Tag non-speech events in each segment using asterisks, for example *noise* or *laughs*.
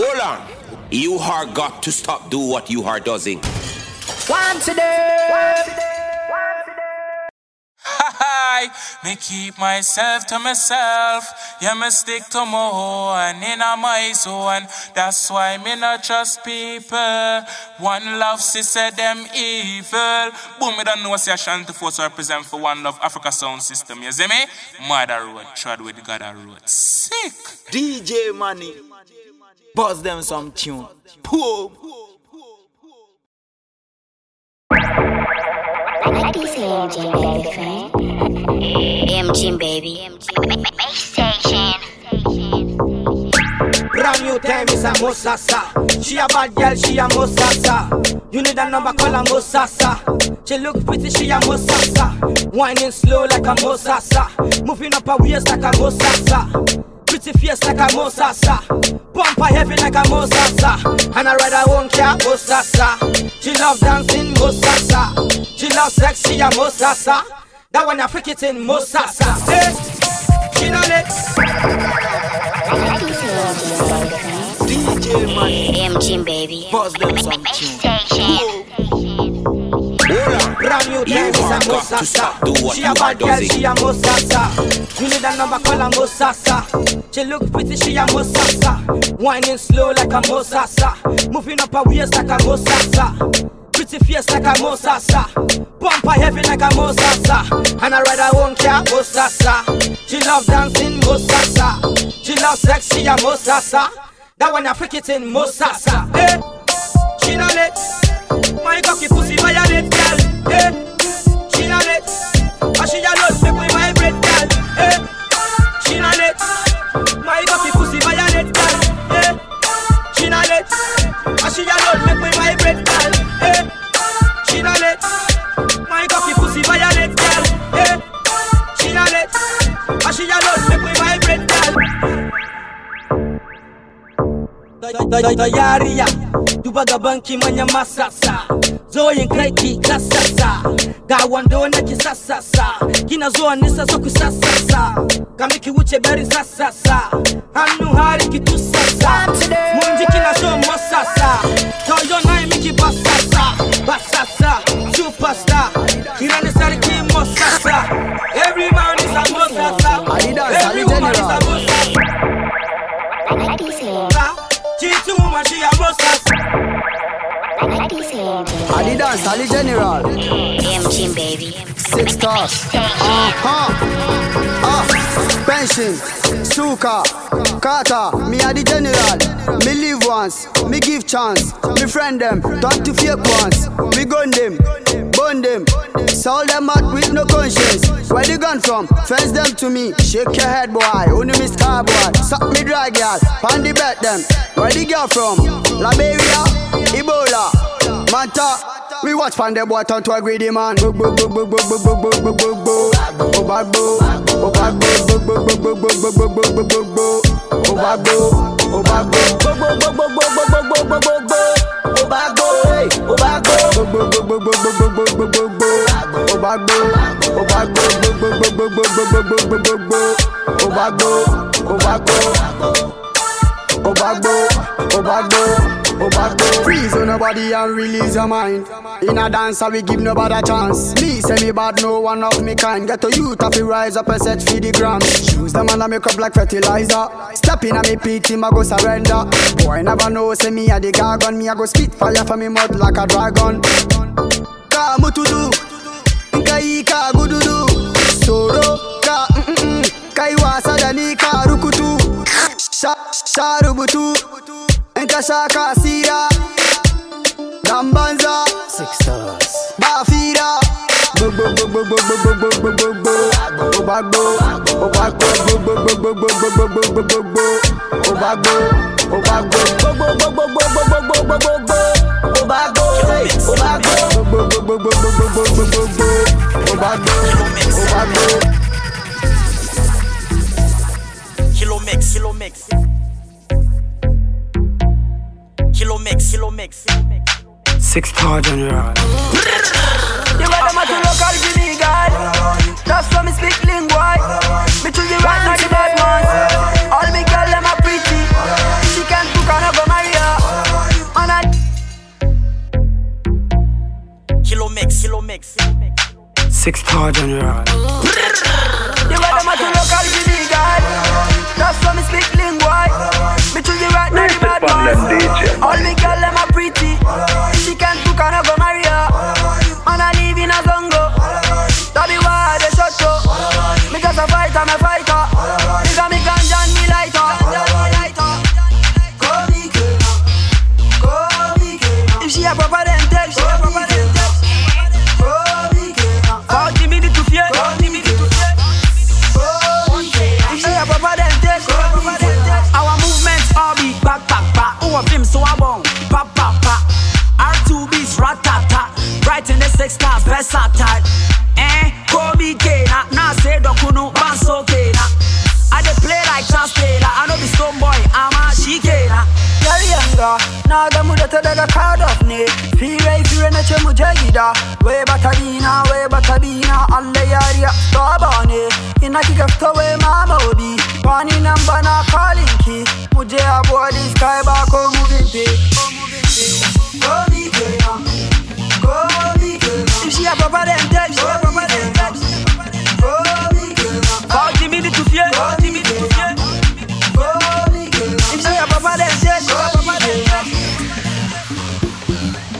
Hold on. You are got to stop do what you are doing. One today. Want today Hi, me keep myself to myself. Yeah, me stick to my own in my zone. That's why me not trust people. One love, she said them evil. Boom, me don't know what Ashanti Force represent for One Love Africa Sound System. You see me? Mother road, trod with God road. Sick. DJ Money. Buzz them some tune. Boom. Ladies and gentlemen, MG baby, Make station. Brand new time is a Mosasa. She a bad girl, she a Mosasa. You need a number, call her Mosasa. She look pretty, she a Mosasa. Whining slow like a Mosasa. Moving up her waist like a Mosasa. Pretty face like a Mosasa. Bumper heavy like a Mosasa. And I ride her own car, Mosasa. She love dancing, Mosasa. She love sex, she a Mosasa. That one I freak it in Mosasa. Hey, she know it. Ladies and gentlemen, DJ Money. MG baby, Buzz them some tune. station. Brand new time is a are got to stop do Mosasa. She a bad girl, she a Mosasa. You need a number, call her Mosasa. She look pretty, she a Mosasa. Whining slow like a Mosasa. Moving up her waist like a Mosasa. Pretty face like a Mosasa. Bumper heavy like a Mosasa. And I ride her own car, Mosasa. She love dancing, Mosasa. She love sex, she a Mosasa. That one I freak it in Mosasa. Hey, she know it. My cocky pussy violate, girl. Hey, she know it. And she a love make me vibrate, girl. Hey, she know it. My cocky pussy violate, girl. Hey, she know it. And she a love make me vibrate, girl. Tayariya duba gaban ki manya masasa zo yin kai ki kasasa. Ga wando na ki sassasa kina zuwa nisa so ku sassasa ka miki wuce bari sassasa hannu hari ki tusasa mun ji kina so masasa toyo na miki basasa. Basasa superstar. Kira ni sarki masasa every man is a masasa Adidas, every man is a posters. Adidas, Ali General. AMG, baby. Six stars. Uh-huh. Uh-huh pension, suka, kata, me a the general. Me live once, me give chance. Me friend them, talk to fake ones. We gun them, burn them. Sell them out with no conscience. Where they gone from? Fence them to me. Shake your head, boy. Only me star boy. Suck me dry, girl. Pan the bet them. Where the girl from? Liberia, Ebola, Manta. We watch pan the boy turn to a greedy man. Boo boo boo boo boo boo boo boo boo boo boo. Oh boo, oh boo, boo boo boo boo boo boo boo boo boo boo boo. Oh bad boo, oh bad boo, boo boo boo boo boo boo boo boo boo boo boo. Oh bad boo, hey, oh bad boo, boo boo Go bad boy, Freeze on your body and release your mind. In a dance, I will give nobody a chance. Me say me bad, no one of me kind. Get to youth, I rise up and set for the gram. Shoes them and I make up like fertilizer. Step in a me pit, him I go surrender. Boy, never know, say me a the gargon. Me I go spit fire for me mouth like a dragon. Ka mutudu, nkai ka gududu. Soro ka mm mm, kai wasa dani ka rukutu. Sha sharubutu rubutu. In ka sira. Dambanza. Six stars. Bafira. Bo bo bo bo bo bo bo bo bo bo bo. Obagbo. Obagbo. Bo bo bo bo bo bo bo bo bo bo bo. Obagbo. Obagbo. Bo bo bo bo bo bo bo bo bo bo bo. Obagbo. Hey. Obagbo. Bo bo bo bo bo bo bo bo bo bo. Obagbo. Obagbo. Kilo mix, mix. Six star general. You got a matter local guinea guy. That's why me speak lingual. Me choose the right not the bad ones. All me girls them are pretty. She can cook and have a Maria. On a kilo mix, kilo mix. Six star general. You got a matter local guinea guy. That's why me speak lingual. Me choose the right now the bad boys. All me girl them are pretty. She can cook and I go marry her. Man stars. Eh, call me Kena. Now say dokunu banso Kena. I dey play like Charles Taylor. I know the stone boy. I'm a shikena. Yalianga, naga mudata daga card of ne. Fire fire na chemu jagida. We batabina, we batabina. Alle yaria stabane. Ina kikafta we mama obi. Pani namba na calling key. Mujhe abo di sky ba ko moving pay. Go me girl. Forty minutes to fear, forty minutes to fear. If she a proper a proper take.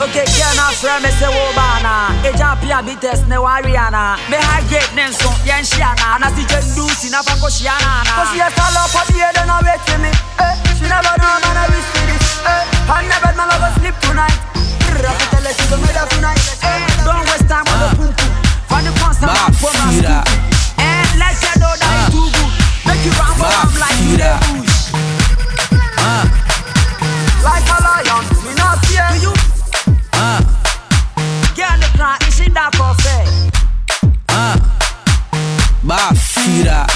Okay, girl, now me say wo bana. Eja pia bites ne wariana. Me high grade nem so yen shiana. Na si jen do si na fako shiana na. Cause she a up on the head and a wait for me. Eh, she never know man I wish for this. Eh, and never man I go sleep tonight. I fi tell her she go tonight. Eh, don't waste time on the pum pum. For the constant man for my Mafira. school. Eh, let her know that it's too good. Make you run for am like you the Mafira. bush. Like a lion, me not fear. Do you? Uh, Girl, the cry, is in that coffee. uh, Bafira.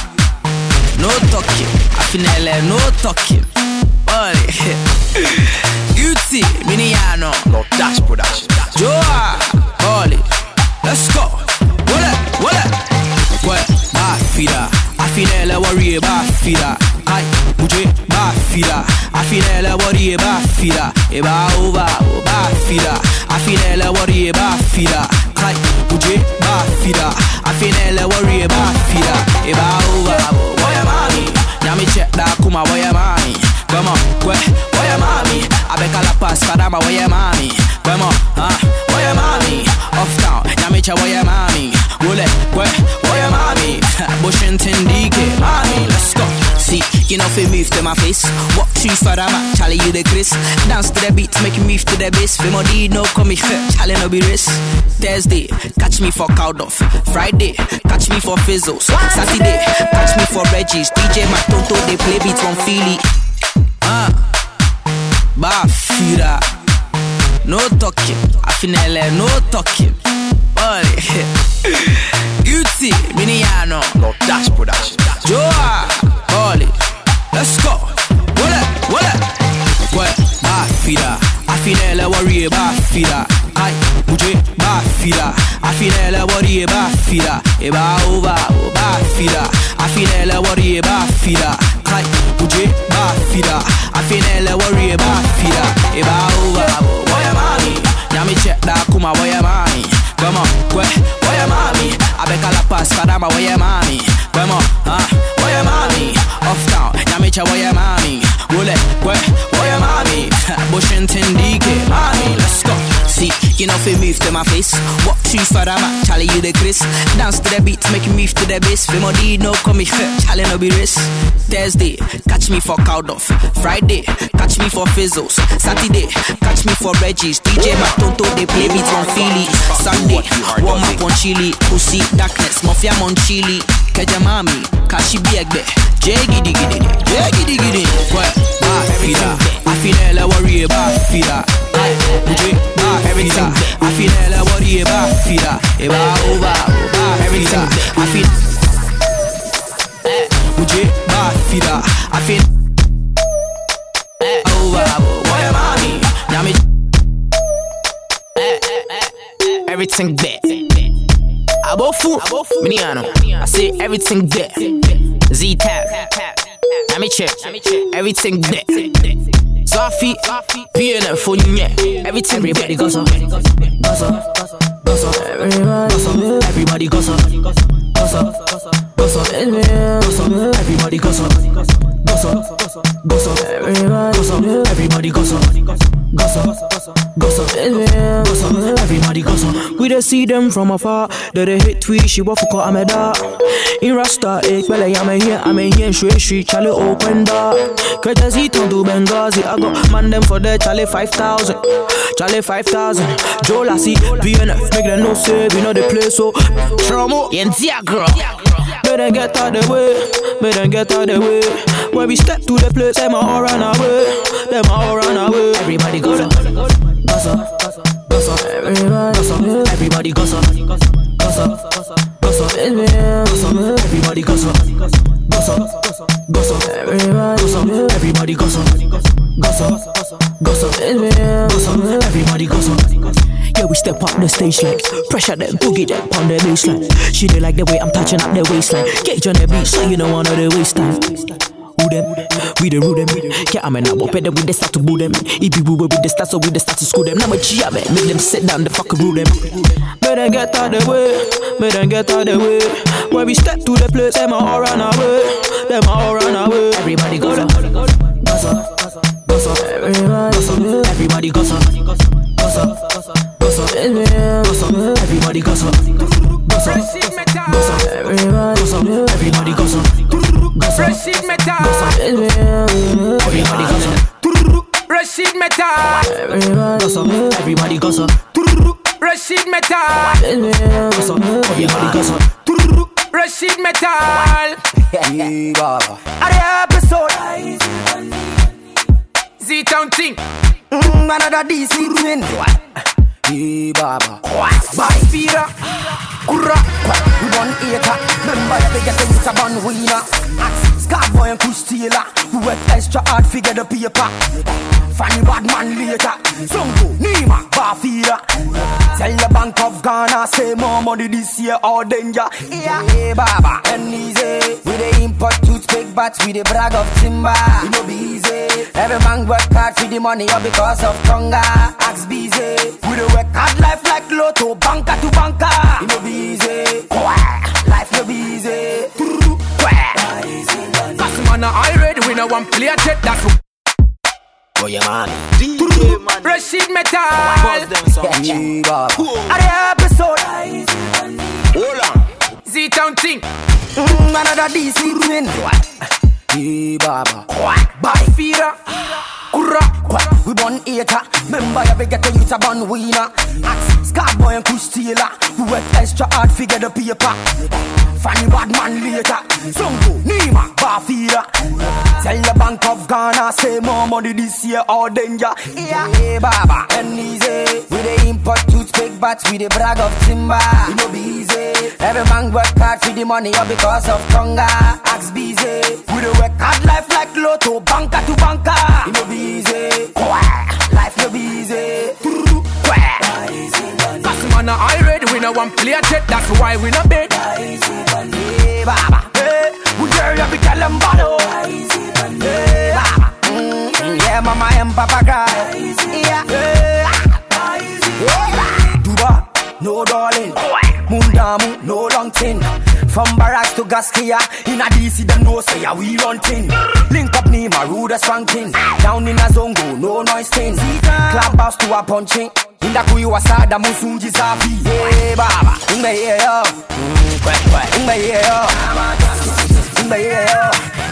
No talking. Afinele, no talking. Ole. *laughs* Gucci, Miniano. No dash production. Joa, Ole. Let's go. Wole, wole. What? Bafira. Afinele, worry, Bafira. Ai, muje, Bafira. Afinele, worry, Bafira. Eba, over, Bafira. Afinele, worry, Bafira. Ai, muje, Bafira. Afinele, worry, Bafira. Eba, over, boy, mami. Nyami check that kuma, boy, mami. Come on, kwe, boy, mami. Abeka la pass, kadama, boy, mami. Come on, ah, mami. Off nyami check, boy, mami. Kwe, boy, mami. Mami. Let's go. See, you know, fi move to my face. Walk too far, I'm at Charlie, you the Chris. Dance to the beat, make you move to the bass. Fimo D, no come me fit, Charlie, no be race. Thursday, catch me for count. Friday, catch me for fizzles. Saturday, catch me for Reggie's. DJ Matonto, they play beats from Philly. Ah, Bafira. No talking, Afinele, no talking. Ole, *laughs* Gucci, Miniano. No dash production. Joa, Oli, let's go. Wole, wole. What? Bafira. Afinele worry bafira. Ai, muje bafira. Afinele worry bafira. Eba over, bafira. Afinele worry bafira. Ai, muje bafira. Afinele worry bafira. Eba over, mami. Nyami check that kuma boy mami. Come on, kwe, boy mami. Abeka la pass kadama boy mami. Come on, ah, boy mami. Off town, nyami check boy mami. Wole, kwe, boy mami. *laughs* Bushington DK, mami. Let's go. See, you know, fi move to my face. Walk too far, at Charlie, you the Chris. Dance to the beat, make you move to the bass. Fimo D, no come me Charlie, no be race. Thursday, catch me for count. Friday, catch me for fizzles. Saturday, catch me for Reggie's. DJ Matonto, they play beats from Philly. Sunday, warm up on chili. Pussy, darkness, mafia on chili. Keja mami, kashi biegbe. Jiggy diggy diggy, jiggy diggy diggy. What? Bafira, afinele worry bafira. Ay, muje bafira, afinele worry bafira. Eba over, bafira, afin. Muje bafira, afin. Over, boy mami, nyami. Everything there. Abofu, Miniano. I say everything there. Z tap. Let me check. Everything there. PNF for you, yeah. Everything Everybody goes up, goes up, goes gossip, everybody. Gossip, everybody gossip, gossip, gossip, everybody gossip, gossip, gossip, everybody gossip, everybody gossip gossip, gossip, gossip, everybody gossip. We just see them from afar. They they hit tweet, she wa fuck I'm a da. In Rasta, ik belle I'm a here, I'm a here Street Street, Charlie open. Cause he turn to Benghazi, I got man them for the Charlie 5000, Charlie 5000. Joe Lassie, BNF, make them no save, you know the place so. Trauma, and Diagra. Better get out the way, better get out the way. When we step to the place, them all run away, them all run away. Everybody gossip, gossip, gossip, everybody gossip, everybody gossip, step up the stage like pressure them, boogie them on the baseline. She they like the way I'm touching up the waistline. Gauge on the beat, so you know one of the waste time who them? We the rule them. Yeah, I'm an up them with the start to boo them. If you with the start, so we the start to school them. Now my chia man, make them sit down, the fucking rule them. Better get out the way, better get out the way. When we step to the place, them all run away, them all run away. Everybody goes up, goes up. Everybody goes up, everybody goes up, goes up, goes up, everybody goes up, goes up, goes up, everybody goes up, everybody goes up. Rashid Metal. Everybody gossip. Rashid Metal. Everybody gossip. Rashid Metal. Everybody gossip. Rashid Metal. Yeah, Baba. Are the episode? Z-Town thing. Mm, another DC twin. Yeah, Baba. By Fira. Kura. We want acre. Remember every get the youth a bun winner. Scarboy and Kush Taylor. We work extra hard figure the paper. Funny bad man later. Songo, Nima, Bafira. Tell the Bank of Ghana, say more money this year or danger. Yeah, hey, Baba. And easy. We the import toothpick bats, we the brag of timber. You know be easy. Every man work hard for the money or because of hunger. Ask busy. We the work hard life like lotto, banker to banker. You know be easy. Life no be easy. Cause man, I ready. We no one play a jet. That's who. Oh, yeah, man. DJ man. Rashid Buzz Metal. them some Yeah, Baba. Are the episode? Hold on. Z-Town thing. Mm, another DC twin. Yeah, Baba. By Fira. Kura. We born hater. Remember every get the youth a born winner. Ask Scarboy and Kush Taylor. We work extra hard figure the paper. Funny bad man later. Songo, Nima, Bafira. Tell the Bank of Ghana, say more money this year or danger. Yeah, hey, Baba. And easy. We the import toothpick bats, we the brag of timber. You know be easy. Every man work hard for the money or because of hunger. Ask busy. We the work hard life like lotto, banker to banker. You know be easy. Life no be easy. Cause man, I ready. We no one play a jet. That's why we no bed. Hey, Baba. Hey, we you be telling bottle. Hey, Baba. Mm, yeah, mama and papa cry. Yeah. Hey, yeah. Duba, no darling. Mundamu, no long thing. From barracks to Gaskia, in a DC, them no say yeah, we run thing. Link up Nima, rude as ranking. Down in a zongo, no noise thing. Club house to a punching. In the kuyi wasada musunji safi. Yeah, baba. Umbe yeah yo. Umbe yeah yo. Umbe yeah yo.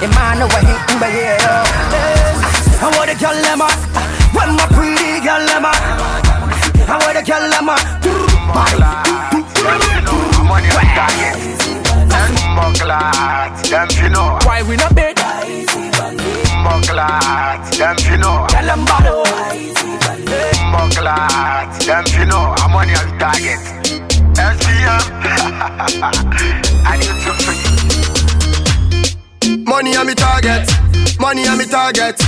Imana wahi umbe yeah yo. I want kill them up. When my pretty girl up. I want to kill Why we no bed? Moklat, them you know, Tell them bottle. Moklat, them you know, I'm on your target. SPM, I need to free. Money on me target. Money on me target.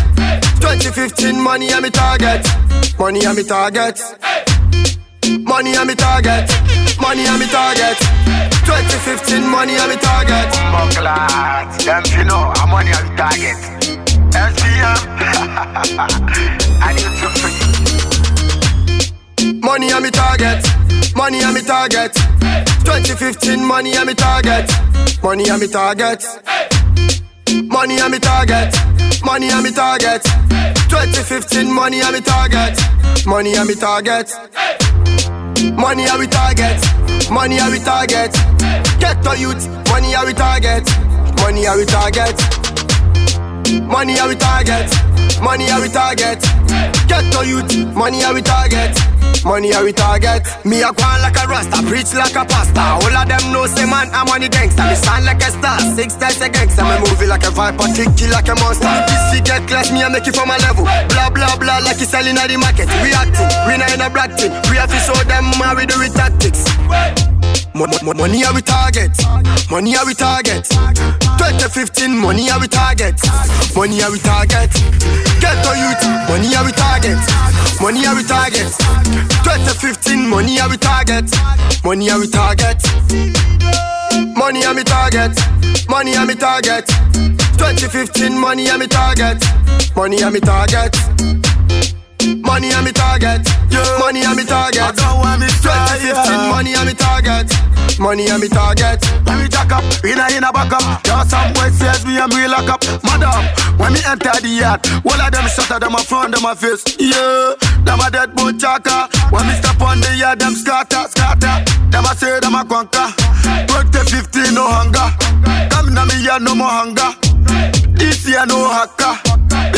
2015 money on me target. Money on me target. Money on me target. Money on me target. 2015 money on me target. Moklat, them *laughs* you know, I'm on your target. SPM, I need to free. Money on me target. Money on me target. 2015 money on me target. Money on me target. Money on me target. Money on me target. 2015 money on me target. Money on me target. Money on me target. Money on me target. Get to youth. Money on me target. Money on me target. Money on me target. Money on me target. Get to youth. Money on me target. Money are we target. Me a on like a rasta, preach like a pastor. All of them know say man I'm money gangster. Me sound like a star, six times a gangster. Me movie like a viper, tricky like a monster. This we get class, me a make it for my level. Blah blah blah like you selling at the market. We acting, we not in a bracting. We have to show them how we do it tactics. Mo- mo- money are we target. Money are we target. 2015 money are we target. Money are we target. Get to youth. Money are we target. Money are we target. 2015 money are we target. Money are we target. Money are me target. Money are me target. 2015 money are me target. Money are me target. Money on me target. Yeah. Money on me target. I don't want me 2015 money on me target. Money on me target. When me jack up, in a in a back up. There some boys says me and me lock up. Madam, when me enter the yard, all of them shut them a front, them a face. Yeah, them a dead boy chaka. When me step on the yard, them scatter, scatter. Them a say them a conquer. 2015 no hunger. Come na me yard no more hunger. This year no hacker.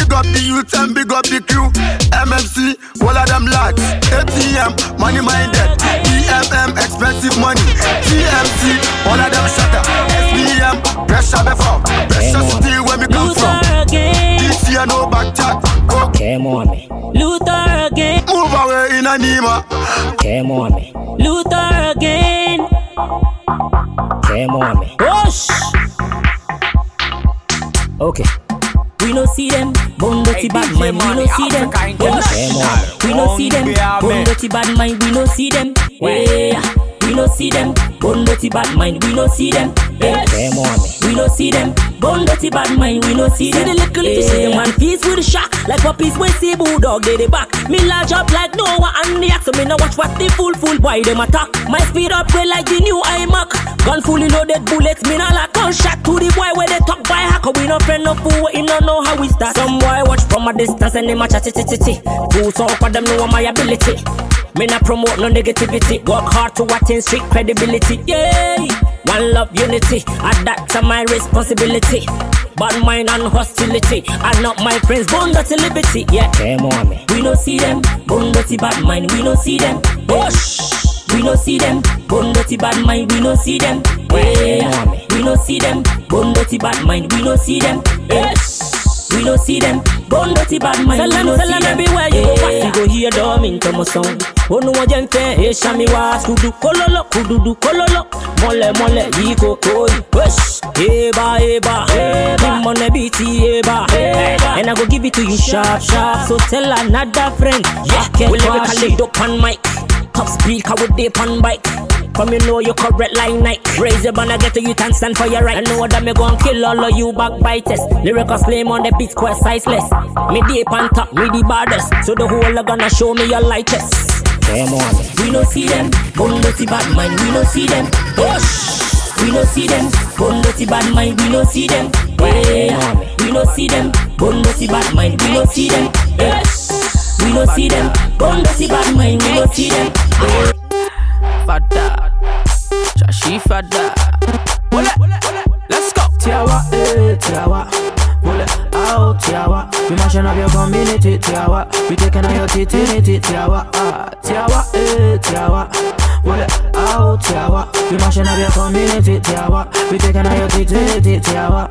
Big up the youth and big up the crew. MMC, all of them lads. ATM, money minded. DMM, expensive money. TMC, all of them shutter. SBM, pressure before. Pressure city where me come from. This year no back chat. Go. Came on me. Luther again. Move away in a Nima. Came on me. Luther again. Came on me. Push. Okay. We no see them, bone dirty bad mind. We no see them. We no see them, bone dirty bad mind. We no see them. Yeah. We no see them, bone dirty bad mind. We no see them. Eh, yeah. Came on me. We no see them, bone dirty bad mind. We no see them. See the little yeah. see them one piece with a shock, like puppies when see bulldog they they back. Me large up like Noah and the axe. So me no watch what the fool fool boy them attack. My speed up way like the new iMac. Gun fully loaded bullets, me not like gunshot to the boy where they talk by hacker. We no friend no fool, we no know how we start. Some boy watch from a distance and they match a titty titty. Fools so for them know my ability. Me not promote no negativity. Work hard to attain street credibility. Yeah, one love unity. And that's my responsibility. Bad mind and hostility. And not my friends, bone dirty liberty. Yeah, on me. we no see them. Bone dirty bad mind, we no see them. Push. We no see them. Bone dirty bad mind, we no see them. Yeah, we no see them. Bone dirty bad mind, we no see them. Yes. We don't see them, bone dirty bad mind. Tell them, tell them everywhere you go. Pass, you go hear them into my sound. Oh no, I just say, hey, shami was kudu kololo, kudu kololo, mole mole, yiko koi, push. Eba eba, him on the beat, eba, and I go give it to you sharp sharp. So tell another friend, yeah, we lyrically dope on mic, top speaker with dip on bike. From you know you correct like Nike Raise your banner, get to you and stand for your right. I know that me gon' kill all of you backbiters Lyrical flame on the beat, quite sizeless Me deep on top, me the baddest. So the whole are gonna show me your lightest. Come on. We no see them, bone dirty bad mind, we no see them Push! We no see them, bone dirty bad mind, we no see them Yeah, we no see them, bone dirty bad mind, we no see them Yes, we no see them, bone dirty bad mind, we no see them Fada, Shashi Fada. Wole, let's go. Tiawa, eh, Tiawa. Pull it out, Tiawa. We mashing up your community, Tiawa. We taking out your titty, Tiawa. Ah, Tiawa, eh, Tiawa. Pull it out, Tiawa. We mashing up your community, Tiawa. We taking out your titty, Tiawa.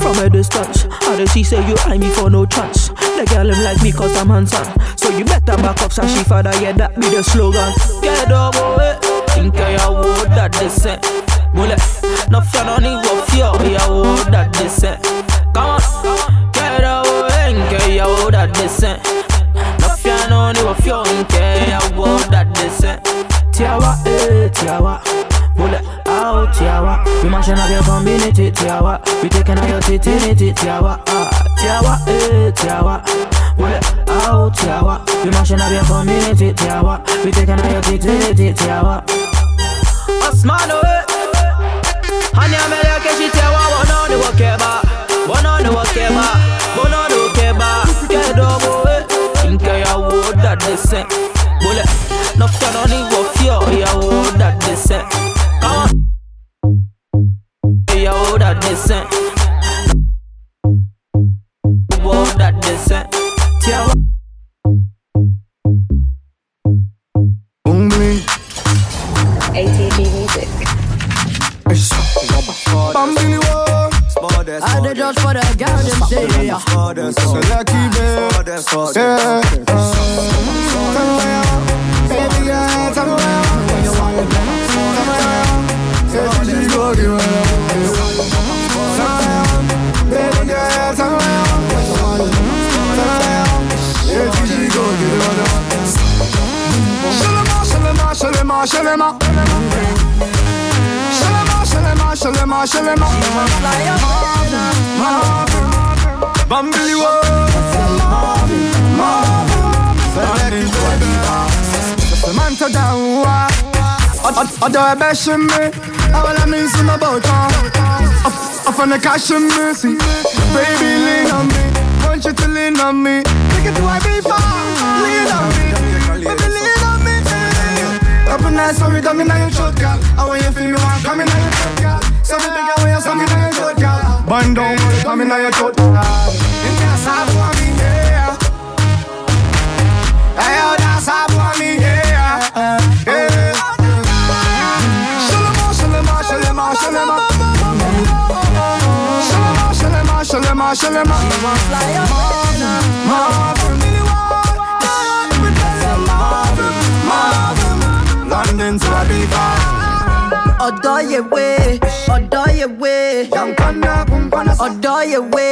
From a distance, how does she say you eye me for no chance? The girl him like me cause I'm handsome. So you better back up, Sashi father, yeah, that be the slogan. Get over it, think I would that they say. Bullet, no fear, no need of fear, yeah, would that they say. Come on, get over it, think I would that they say. No fear, no need of fear, think I would that they say. Tiawa, eh, Tiawa. Tiawa. We mashing up your community, Tiawa. Tiawa. Ah, Tiawa, eh, Tiawa. It out, Tiawa. We mashing up your community, Tiawa. We taking out your titty, Tiawa. Osman, oh, Hani amelea keshi Tiawa. Wana ni wakeba, wana ni wakeba, wana ni wakeba. Kedogo, eh. Inke ya woda dese. Pull it. Nafta ni wafio ya woda dese. Come on. Ya woda dese. Woda dese. I the judge for the girl them say yeah. Select it, yeah. Baby girl, tell me where you want it. Tell me where. Say she go give it up. Baby girl, tell me where you want it. Tell me where. Say she go give it up. Shalema, shalema, shalema, shalema. Shalema, shalema, shalema, shalema. Bambili wo. Samantha Dawa Ọ̀dọ̀ ẹ̀bẹ̀ ṣe mí Àwọn ẹ̀mí sí my boat Ọ̀fọ̀nà ká ṣe mí sí Baby lean on me. Want you to lean on me. Take it to my big Lean Open eyes for me, dummy, now you short girl I want you feel me, want come in, now you short girl So me big, I want you, so me, now you short girl Band down, come in, now you short girl In there, side for me, yeah. Hey, oh, that's how for me, yeah. Yeah. Shalema, shalema, shalema, shalema Shalema, shalema, shalema, shalema Marvin London to Abiba Ọ̀dọ́ yẹ̀wé, ọ̀dọ́ yẹ̀wé. Ọ̀dọ́ yẹ̀wé,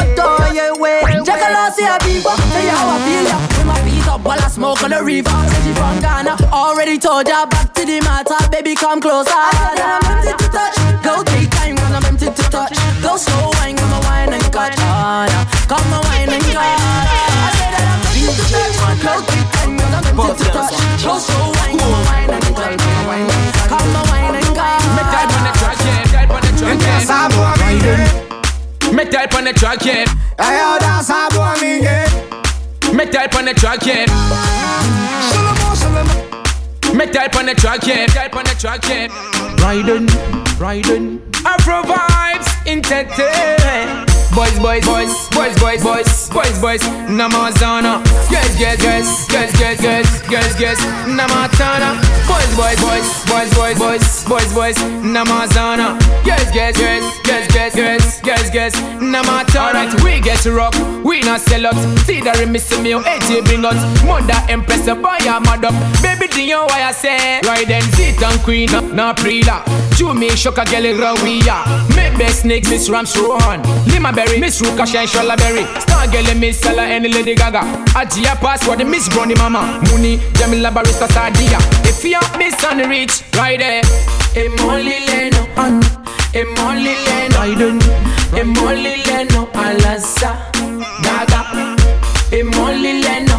ọ̀dọ́ yẹ̀wé. Jẹ́ ká lọ sí Abiba, say how I feel ya. With my feet up while I smoke on the river. Say she from Ghana, already told ya back to the matter. Baby come closer. I said that I'm empty to touch. Go take time 'cause I'm empty to touch. Go slow wine, come and wine and cut. Oh. Ah, come and wine and cut. Time 'cause I'm empty to touch. Go slow wine, come and wine and cut. Come and wine and cut. Make that on the track, yeah. That on the track, yeah. Make that on the track, yeah. Hey, oh, that's how for me, yeah Make that on the track, yeah. Shalema, shalema Make that on the track, yeah. That on the track, yeah. Riding, riding. Afro vibes, entertain. Boys, boys, boys, boys, boys, boys, boys, boys, Namazana. Yes, yes, yes, yes, yes, yes, yes, yes, Namatana. Boys, boys, boys, boys, boys, boys, boys, boys, Namazana. Yes, yes, yes, yes, yes, yes, yes, yes, Namatana. Alright, we get to rock, we not sell out. See the remiss me, oh, AJ bring out. Mother Empress, a boy, I'm mad up. Baby, do you know why I say? Right then, sit and queen, na prila. Chew me, shock a girl, rawiya. Make best snake, Miss Rams Rohan. Lima berry, Miss Ruka, shine Shola berry. Star girl, Miss Sella, and Lady Gaga. Ajia password, the Miss Brownie Mama. Mooney, Jamila Barista Sadia. If you miss the reach, right there. Emoli Leno, on. Emoli Leno, I don't. Emoli Leno, Alasa. Gaga. Emoli Leno.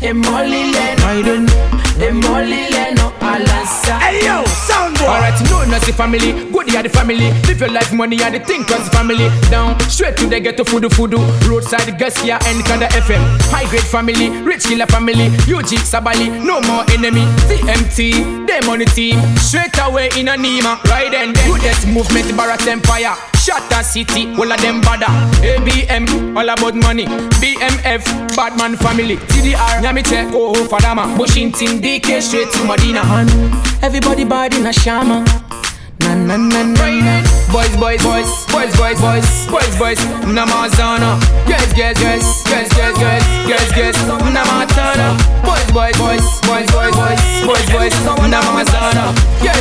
Emoli Leno, I don't. Emoli Leno, Alasa. Hey yo, sound boy Alright, no, not the family. Good, yeah, the family. Live your life, money, yeah, the thing, cause the family. Down, straight to the ghetto, fudu fudu. Roadside, Garcia, and Kanda FM. High grade family, rich killer family. UG, Sabali, no more enemy. TMT, them on the team. Straight away in a Nima. Right then, then. Goodest movement, Barrat Empire. Shatter City, all of them bada. ABM, all about money. BMF, Batman family. TDR, Nyamiche, oh, Fadama. Bushington, DK, straight to Medina. Everybody body in a shama. Na na na na. Boys, boys, boys, boys, boys, boys, boys, boys, Namazana. Yes, yes, yes, yes, yes, yes, yes, yes, Namatana. Boys, boys, boys, boys, boys, boys, boys, boys, Namazana. Yes,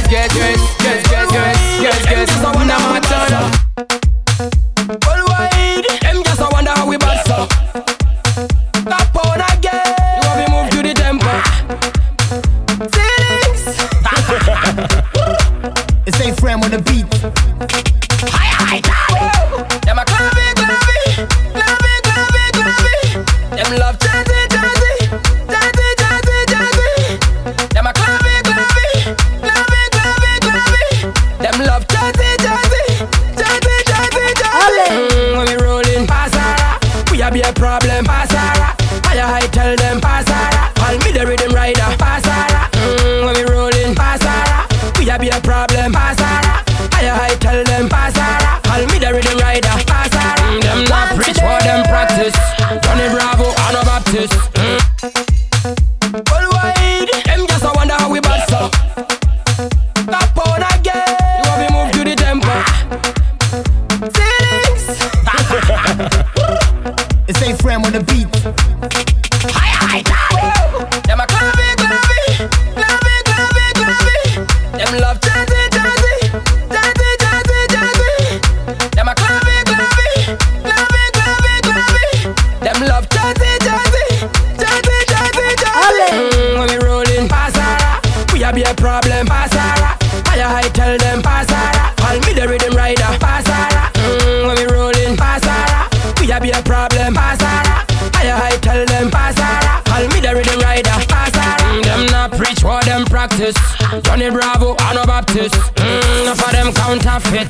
practice. Johnny Bravo, I no Baptist. Mm, enough of them counterfeit.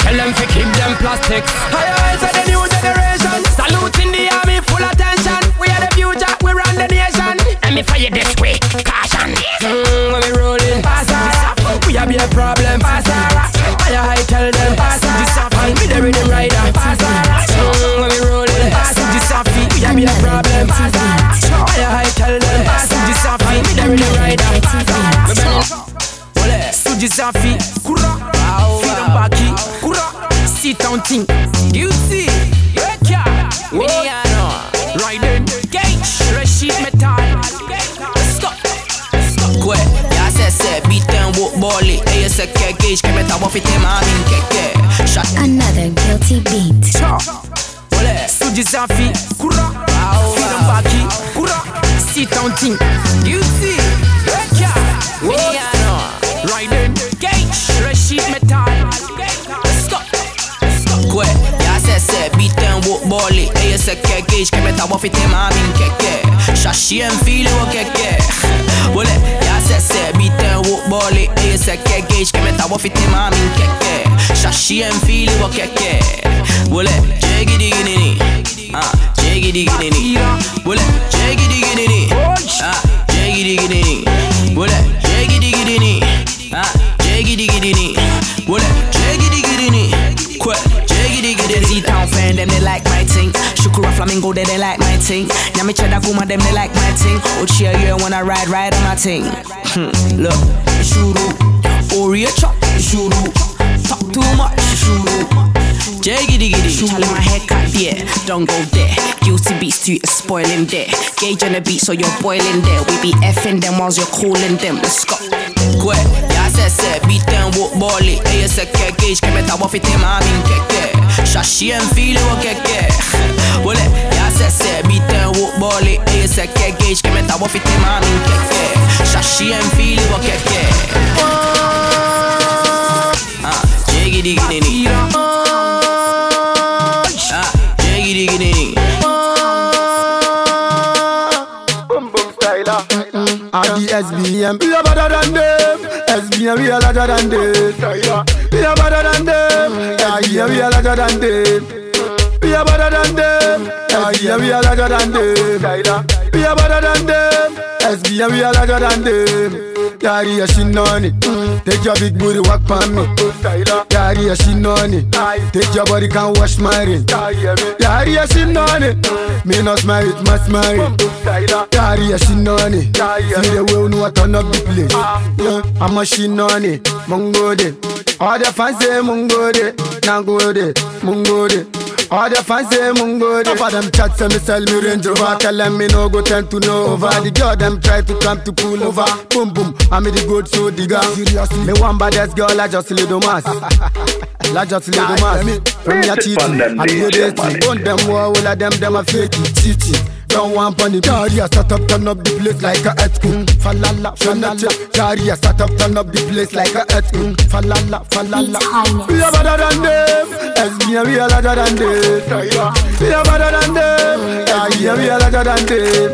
Tell them to keep them plastics. Higher high to the new generation. Saluting the army, full attention. We are the future, we run the nation. Let me fire this way, ke meta wafi keke. Shashi en fili wa keke. Wole, ya se se, them walk bally Eye se ke gauge, ke meta wafi te mamin keke. Shashi en fili wa keke. Wole, jiggy diggy nini. Ah, jiggy diggy nini. Wole, jiggy diggy nini. Ah, jiggy diggy nini. Wole, jiggy diggy nini. Ah, jiggy diggy nini. Wole, jiggy diggy nini. Kwe, jiggy diggy nini. Z-Town fan, them they like my thing. Shukura Flamingo, they they like my me Nyami Cheddar Kuma, them they like my thing. Ochia, you wanna ride, ride on my thing. Hmm, Look, Shuru, Oreo chop, Shuru. Talk too much, Shuru. Jay giddy giddy, Charlie, my haircut, yeah, don't go there. Guilty beats to you, it's spoiling there. Gauge on the beat, so you're boiling there. We be effing them whilst you're calling them. Let's go. Kwe, ya se se, beat them walk bally Eye se ke gauge, ke meta wafi te mamin keke Shashi en fili wa keke Wole, ya se se, beat them walk bally Eye se ke gauge, ke meta wafi te mamin keke Shashi en fili wa keke Ah, jiggity giddy Ah, giddy Boom boom styler. And the SBM, we are better than them. SBM, we are larger than them. We are better than them. SBM, we are larger than them. We are better than them. SBM, we are larger than them. We are better than them. SBM, we are larger than them. Yari ya shinoni, take your big booty walk for me. Yari ya shinoni, take your body can wash my ring. Yari ya shinoni, me not smile it must marry. Yari ya shinoni, see the way we want turn up the place. Ah. I'm a shinoni, mungode. All the fans say mungode, nangode, mungode. All the fans say mungo Enough of them chat say me sell me Range Rover. Tell them me no go tend to know over. The girl them try to come to pull over. Boom boom, I'm the good so digger Seriously, me one baddest girl I just little mass. La just little mass. From your cheating, and you dating Bone them war, all of them, them a fake Cheating don't want money, Daria start up, turn up the place like a earthquake. Falala, falala, Daria start up, turn up the place like a earthquake. Falala, falala. We are better than them. SB, we are larger than them. We are better than them. Yeah, we are larger than them.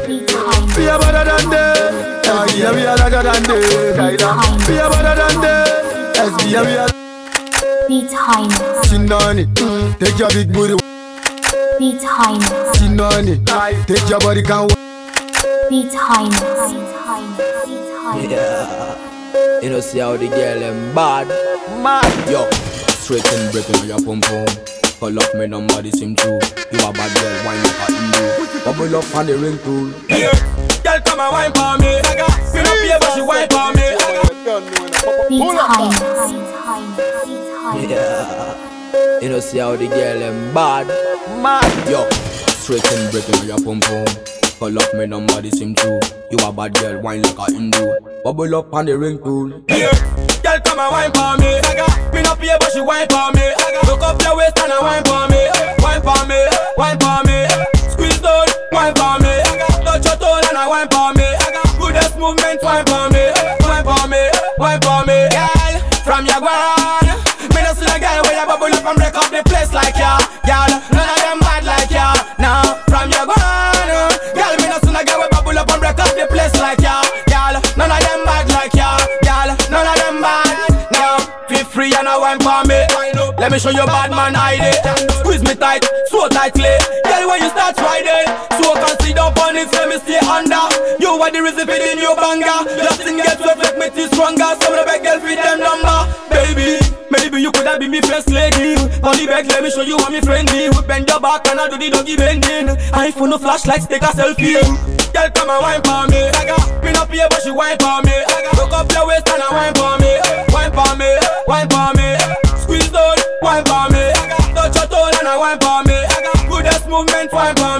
We are better than them. Yeah, we are larger than them. We are better than them. SB, we are. Beat Highness. Shinani, take your big booty. Beat Highness. Sinani, take your body can Beat Highness. Beat Highness. Yeah. You know, see how the girl them bad. Mad. Yo, straight and breaking on your pum pum. Call up me number, the same true. You a bad girl, wine like a Hindu. Bubble up on the ring tool. Yeah, girl come and wine for me. Me no pay, but she wine for me. Beat Highness. Beat Highness. Beat Highness. Yeah. You know, see how the girl them bad. Mad. Yo, straight and breaking on your pum pum. Call up me number, the same true. You a bad girl, wine like a Hindu. Bubble up on the ring tool. Yeah, girl come and wine for me. I got me no pay, but she wine for me. Look up your waist and a wine for me. Wine for me, wine for me. Squeeze down, wine for me. Touch your toe and a wine for me. Goodest movement, wine for me. Like ya. Girl, none of them bad like ya. Now, from your ground. Girl, me no a girl where bubble up and break up the place like ya. Girl, none of them bad like ya. Girl, none of them bad. Now, feel free and a wine for me. Let me show you bad man ID. Squeeze me tight, so tightly. Girl, when you start riding, so can sit down on let me stay under. You are the reason for the new banger. Your sing get to make me feel stronger. Some of the beg girl fit them number, baby. You coulda be me first lady. On bed, let me show you I'm me friendly. We bend your back and I do the doggy bending. iPhone no flashlights, take a selfie. Girl, come and wine for me. Me no pay, but she wine for me. Look up your waist and a wine for me. Wine for me, wine for me. Squeeze down, wine for me. Touch your toe and I wine for me. Goodest movement, wine for me.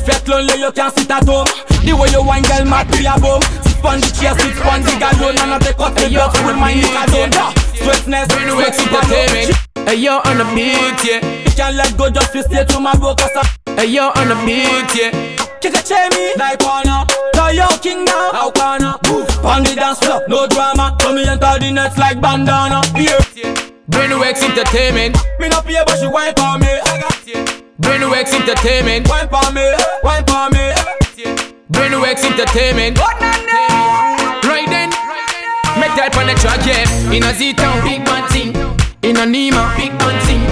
You feel lonely, you can't sit at home. The way you wine, girl, mad be a bum. Sit on the chair, sit on the galloon, and I take out the blood with my nigga Brand new X Entertainment. Hey yo on the beat, yeah. You can't let go just to stay to my bro, cause I Hey yo on the beat, yeah. Kick a chain me. Like wanna uh. Tell your king now how corner uh. On the dance floor, no drama. So me enter the nets like bandana. Yeah. Brand new X Entertainment. Me no pay but she wine for me Brand new X Entertainment. Wine for me, wine for me Brand new X Entertainment. Right then, metal on the track, yeah. In a Z town, big man thing. In a Nima, big man thing.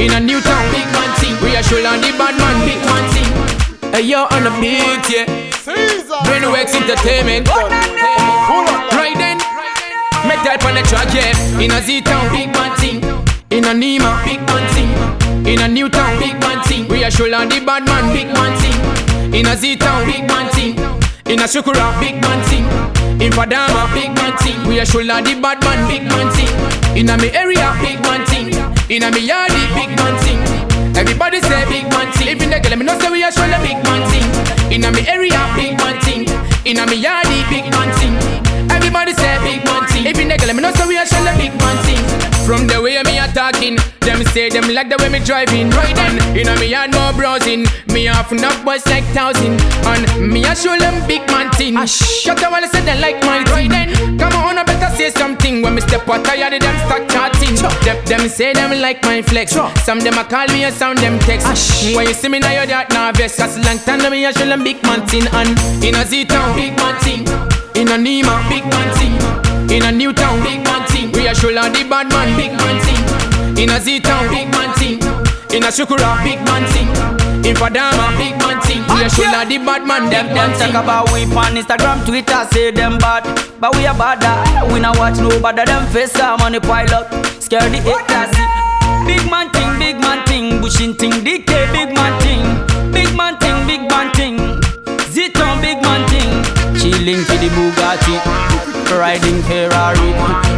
In a new town, big man thing. We are show on the bad man, big man thing. Hey yo on the beat, yeah. Brand new X Entertainment. Right then, metal on the track, yeah. In a Z town, big man thing. In a Nima, big man thing. In a new town, big man thing. We are on the bad man, big man thing. In a Z town, big man thing. In a Shukura, big man thing. In Fadama, big man thing. We are on the bad man, big man thing. In a me area, big man thing. In a me yardy, big man thing. Everybody say big man thing. If in the girl, me know say we are show the big man thing. In a me area, big man thing. In a me yardy, big man thing. Everybody say big man thing. If in the girl, me know say we are show the big man thing. From the way me a talking, them say them like the way me driving. Right then, in a me yard more browsing. Me off enough boys like thousand, and me a show them big man thing. Shut up while I say they like my then, come on, I better say something. When me step out, I them start chatting. Them, them say them like my flex. Some them a call me and sound them text. When you see me now, you're that nervous. Cause long time me a show them big man thing. And in a Z town, big man thing. In a Nima, big man thing. In a new town, big man thing. We are show the bad man, big man thing. In a Z town, big man thing. In a Shukura, big man thing. In Fadama, big man thing. We are show the bad man, them Them talk about we on Instagram, Twitter, say them bad. But we are bad. We not watch nobody, them face some money pile up. Scare the haters. Big man thing, big man thing. Bushing thing, DK, big man thing. Big man thing, big man thing. Ziton, big man thing. Chilling for the Bugatti. Riding Ferrari.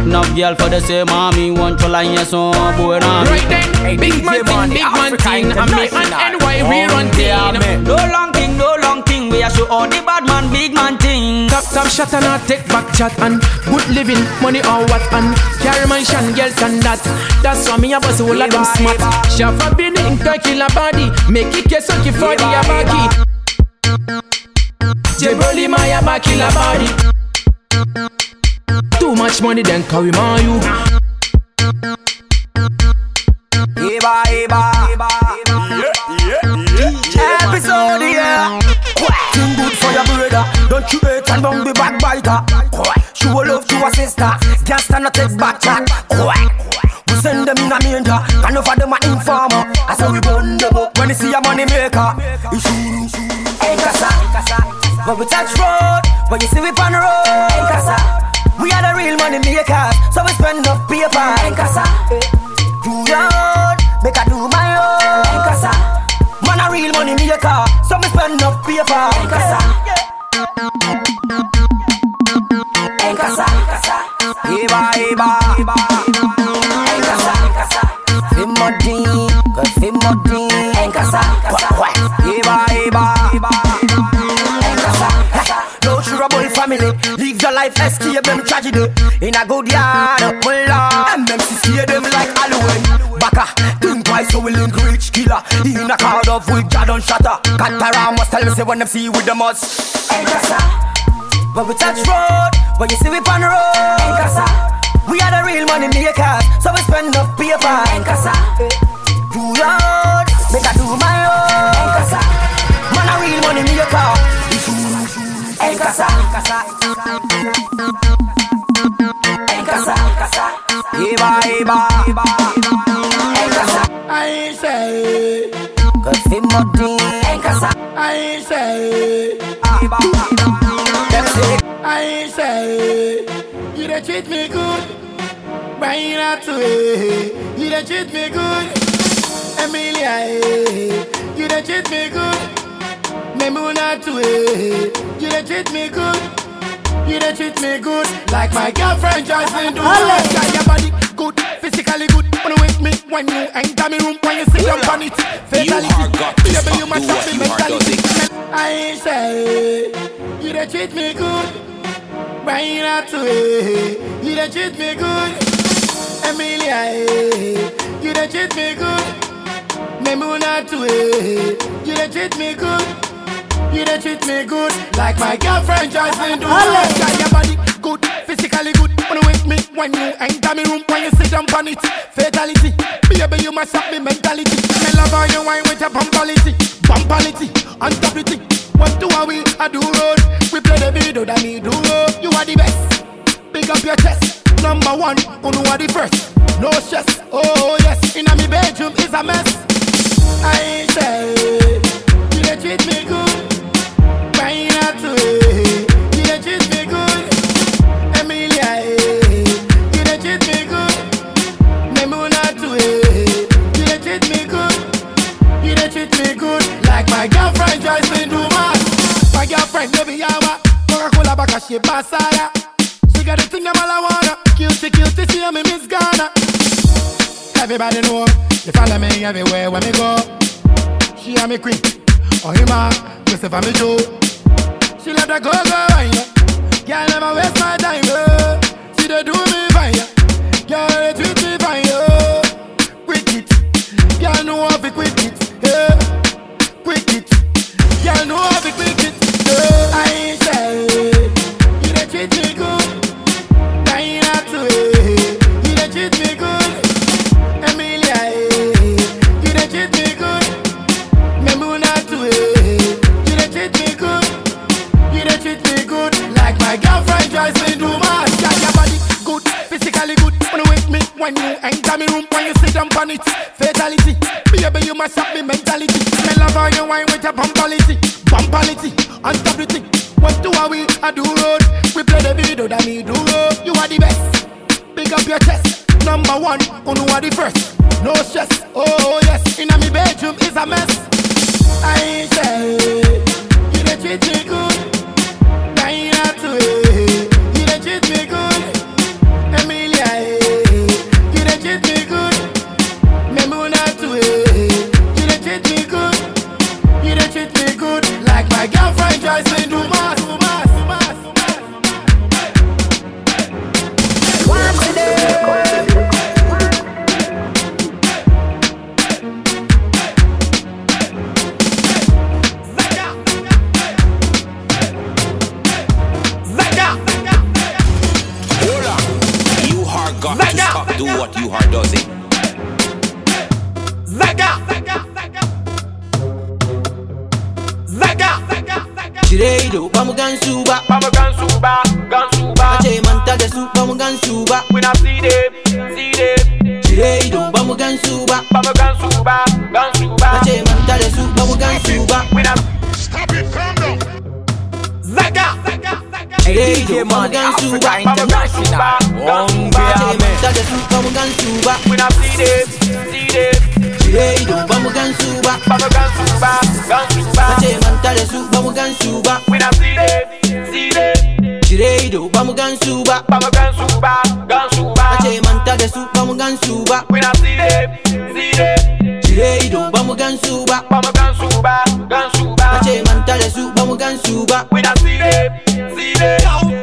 Enough girl for the same ah, mommy. One to line, yes, oh, boy, nah. Right then, big man thing, big man thing. And me and NY, we run thing. No long thing, no long thing. We are show all the bad man, big man thing. Top top shot and I take back chat and good living, money or what and carry mansion, girls and that. That's why me a boss all of them smart. Chef a bin in kill a body, make it case okay for the abaki. Jebroli my abaki la body. Too much money then carry my you. Eba, eba, Episode, yeah. Thing good for your brother. Don't you hate and don't be backbiter. She will love to her sister. Can't stand no take back chat. We send them in a manger. Can of them a informer. I say we burn the book when you see a money maker. Ishuru, ain't casa. But we touch road, when you see we the road. Ain't casa. Katara must tell me say when them see with the must. When we touch road, when you see we on the road, Ain't. We are the real money makers, you don't treat me good. Why not to eh? You don't treat me good. Emilia, eh? you don't treat me good. Memuna to eh? You don't treat me good. You don't treat me good like my girlfriend Jocelyn do. Got your body good, physically good. Wanna wake me when you enter me room when you sit down on it. Fatality. are got to Baby, you must do what me you are mentality. doing. I say, you don't treat me good. Why not to eh? You don't treat me good. Emilia, eh? you don't treat me good. Memuna to eh? You don't treat me good. You don't treat me good like my girlfriend Jocelyn do. Got your body good, physically good. Wanna wake me when you enter me room when you sit down on it. Fatality, baby you must have me mentality. Me love how you wine with your on top of it. What do I we I do road? We play the video that me do road. You are the best. Big up your chest. Number one, who are the first? No stress. Oh yes, in my bedroom is a mess. I say, you don't treat me good. Why not to? You don't treat me good. Emilia, you don't treat me good. Memuna to eh? You don't treat me good. You don't treat me good like my girlfriend Jocelyn do man. My girlfriend baby yawa, Coca-Cola baka she basaya. She got the thing I'm all I wanna. Cutie cutie, she and me Miss Ghana. Everybody know, they follow me everywhere when me go. She and me queen, oh him a, Joseph and me Joe. She let her go go wine. Girl never waste my time. Uh. She dey do do, bamu gan suba, bamu gan suba, gan manta de bamu gan. We na see them, see them. Jire ido, bamu gan suba, bamu gan suba, gan manta de bamu gan. We na stop it, calm down. Zaga, zaga, zaga. Hey, DJ man, Africa International. One man. We na see them, see them hey do ba mu gan su ba gan su gan su ba ce man tare su ba mu gan su we na see zire see do ba mu gan su ba ba mu gan su gan su ba ce man tare su ba mu gan su we na see zire see do ba mu gan su ba ba mu gan su gan su ba ce man tare su ba mu gan su ba we na see zire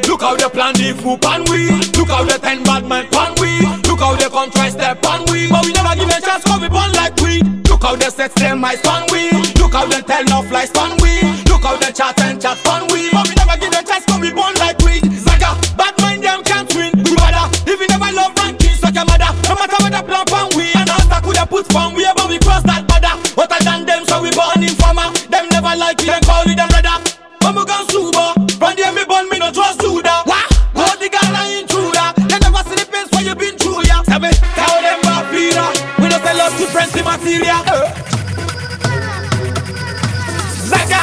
Look how they plan the food pan we Look how they ten bad man pan we Look how they come try step on we. But we never give a chance cause we born like we. Look how they set them my son we. Look how they tell no flies pan we. Look how they chat and chat pan we. But we never give a chance cause we born like we. Zaga, bad mind them can't win. We bother. If we never love rankings like a mother. No matter what the plan pan we. And that could have put pan we. But we cross that border. Hotter than them so we born in farmer. Them never like we then call we them brother. Mama gun super. material. Zaga.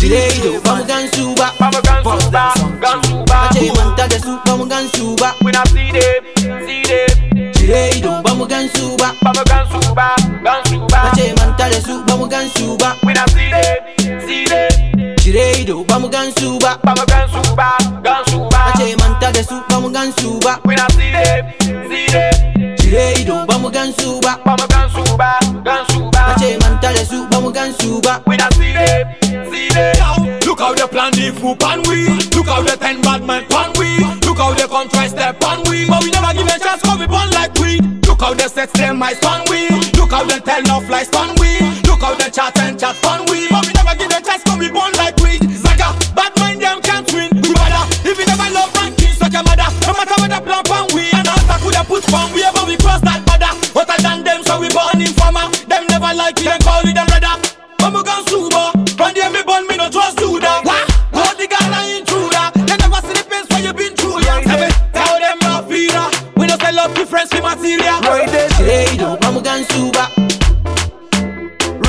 Jireido, bamu gansuba, bamu gansuba, gansuba. Ache manta desu, bamu gansuba. We na see them, see them. Jireido, bamu gansuba, bamu gansuba, gansuba. Ache manta desu, bamu gansuba. We na see them, see them. Jireido, bamu gansuba, bamu gansuba, gansuba. Ache manta desu, bamu gansuba. We na see them, see them. Direito, vamos gansuba. Vamos gansuba, gansuba. Mache mantale su, vamos gansuba. We them, see them. Look how they plan the food pan we. Look how they ten bad men pan we. Look how they come try step on we. But we never give a chance cause we born like we. Look how they set them my son we. Look how they tell no flies pan we. Look how they chat and chat pan we. But we like we then call with them brother. When we gone sober, from the me bun, me no trust you that. What? What the girl I intruder? You never see the pains where you been through, Tell me tell them no fear, we no sell off the friends with material. Right there, say yo, when we gone sober.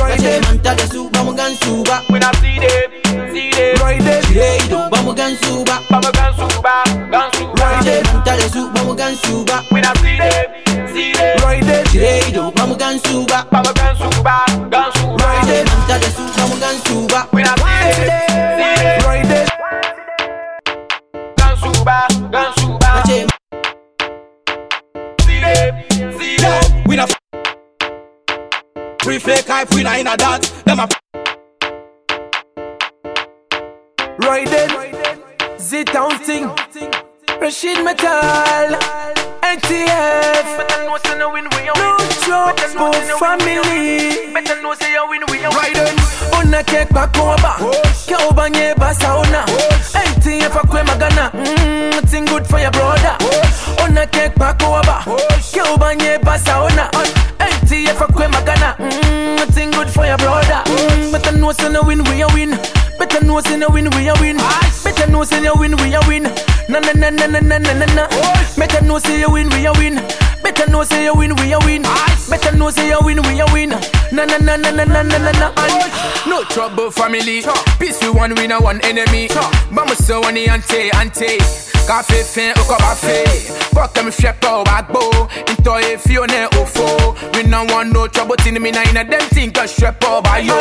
Right there, man, tell the soup, when we gone sober. We not see them, see them. Right there, say yo, when we gone sober, when we gone sober, gone sober. Right there, man, tell the soup, when we gone sober. We not see them. Roy de Jireiro, vamos gansuba Vamos gansuba, gansuba Roy de Manta de su, vamos gansuba Buena pide, Roy de Gansuba, gansuba Mache Zire, zire We na Free fake hype, we na in a dance. Them a Roy de Z-Town ting Rashid Metal. 20th. Better know say you win we a win. No jobs, for family. Better know say you win we a win. Una kek bako aba. Kia ubanye basa una. MTF akwe magana. Mmm, good for your brother. Una kek bako aba. Kia ubanye basa una. MTF akwe magana. Mmm, good for your brother. Mm, better know say you win we a win. Better know say you win, we a win. Better know say you win, we a win. Na na na na na na na na. na. Better know say you win, we a win. Better know say you win, we a win. Better know say you win, we a win. Na na na na na na na na na. No trouble, family. Peace we one, we no one enemy. Mama so one auntie, auntie. Kafe fin ou koba fe. Koke mi fye to bagbo Into e fyo ne ofo We no want no trouble Tin mi na ina dem tin Ka shwep over yo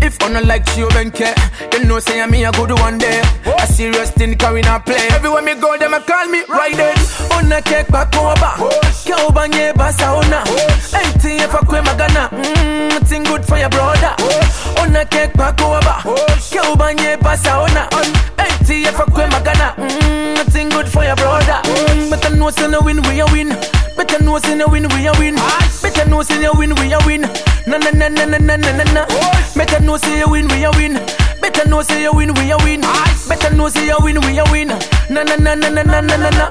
If I don't like you then care. You know say me a good one day A serious thing carry na play. Everywhere me go dem a call me right then kwa kek back over. Kia uba nye basa una. Enti e fa kwe magana Mmm, ting good for your brother. Una kwa back over. Kia uba nye basa una. Enti e fa kwe magana Mmm know say no win we a win. Better know say no win we a win. Better know say no win we a win. Na na na na na na na na. Better know say you win we a win. Better know say you win we a win. Better know say you win we a win. Na na na na na na na na na.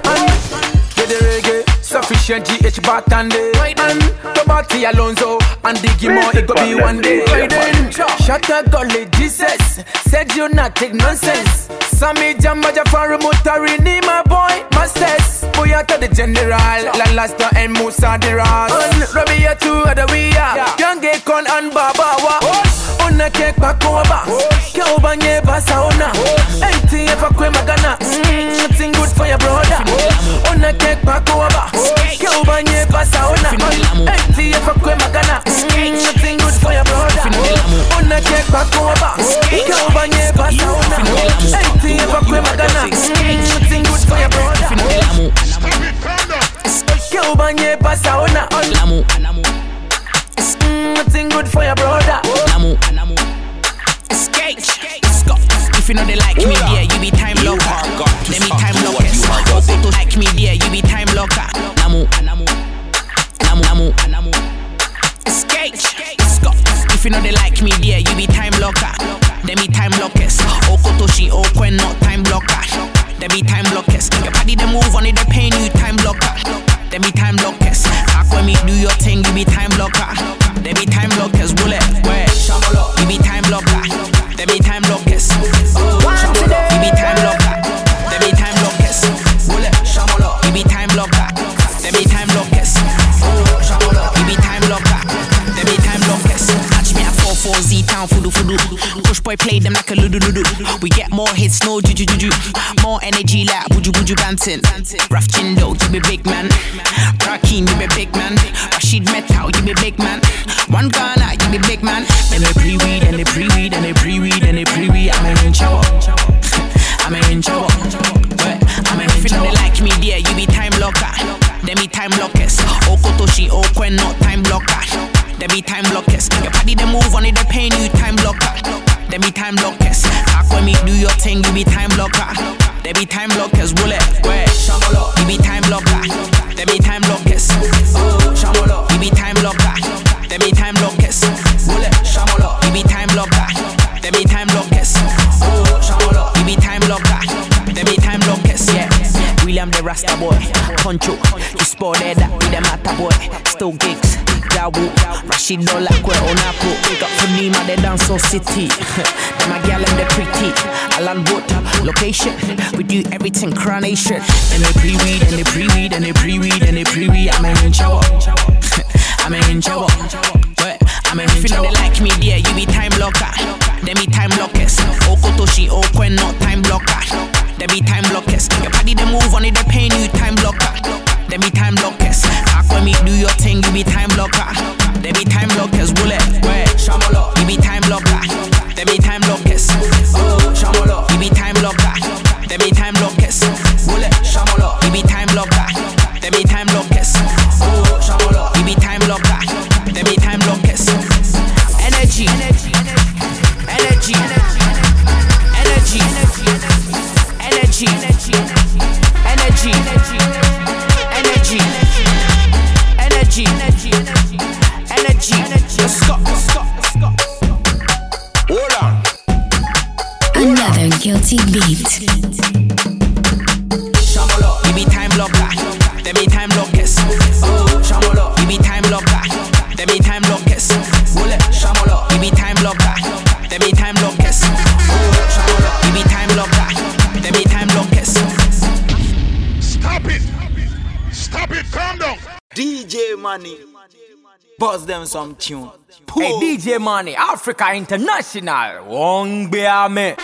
With the reggae. Sufficient GH Batande. And Tobati Alonso And Diggy Mo it go be one day. Riding Shut up gully Jesus. Said you not take nonsense. Sammy Jamba Jafari Mutari Ni my boy Masters Boy we are the general. La last and Musa the Ras. On Rabia to other we are. Young gay con and Babawa. Una unachekwa koba keubanye basaona ntf kwemagana nothing good for your brother. Unachekwa koba keubanye basaona ntf kwemagana nothing good for your brother. Unachekwa koba keubanye basaona ntf kwemagana nothing good for your brother. Ke keubanye basaona Nothing good for your brother. Skate. If you know they like me, yeah, you be time locker. Let me time lockers. Okoto like me, yeah, you be time locker. Namu, namu, namu, namu. Skate. If you know they like me, yeah, you be time locker. Let me time lockers. Okotoshi, Okwen, not time blocker. They be time blockers. Your body they move on it, they paying you time blocker. Metal, big man. One Ghana, you be big man. And they pre-weed, and they pre-weed, and they pre-weed, and they pre-weed. I'm in trouble. *laughs* I'm in trouble. I'm in trouble. Like me, dear, you be time locker. They be time blockers. Okotoshi, oh, Okwen, oh, not time blocker. They be time blockers. Your body they move on it, they paying you time blocker. They be time blockers. Back when me do your thing, you be time blocker. They be time blockers. Bullet, where? You be time blocker. They be time blockers. Rasta boy. Poncho, you spotted that with the matter boy. Still gigs. Jawu, Rashid Dola, Kwe Onapo. Big up for Nima, the dance on city. *laughs* Them a gal and the pretty. Alan Wood, location. We do everything coronation. And they pre-weed, and they pre-weed, and they pre-weed, and they pre-weed. I'm in trouble. *laughs* I'm in trouble. But I'm in. If you know they like me, yeah, you be time blocker. They be time blockers. Okotoshi, Okwen, not time blocker. They be time blockers. Your body they move on it, they paying you time blocker. They be time blockers. Back when me do your thing, you be time blocker. They be time blockers. Bullet, where? You be time blocker. They be time blockers. Them some tune. Hey, DJ Money, Africa International. Wong me.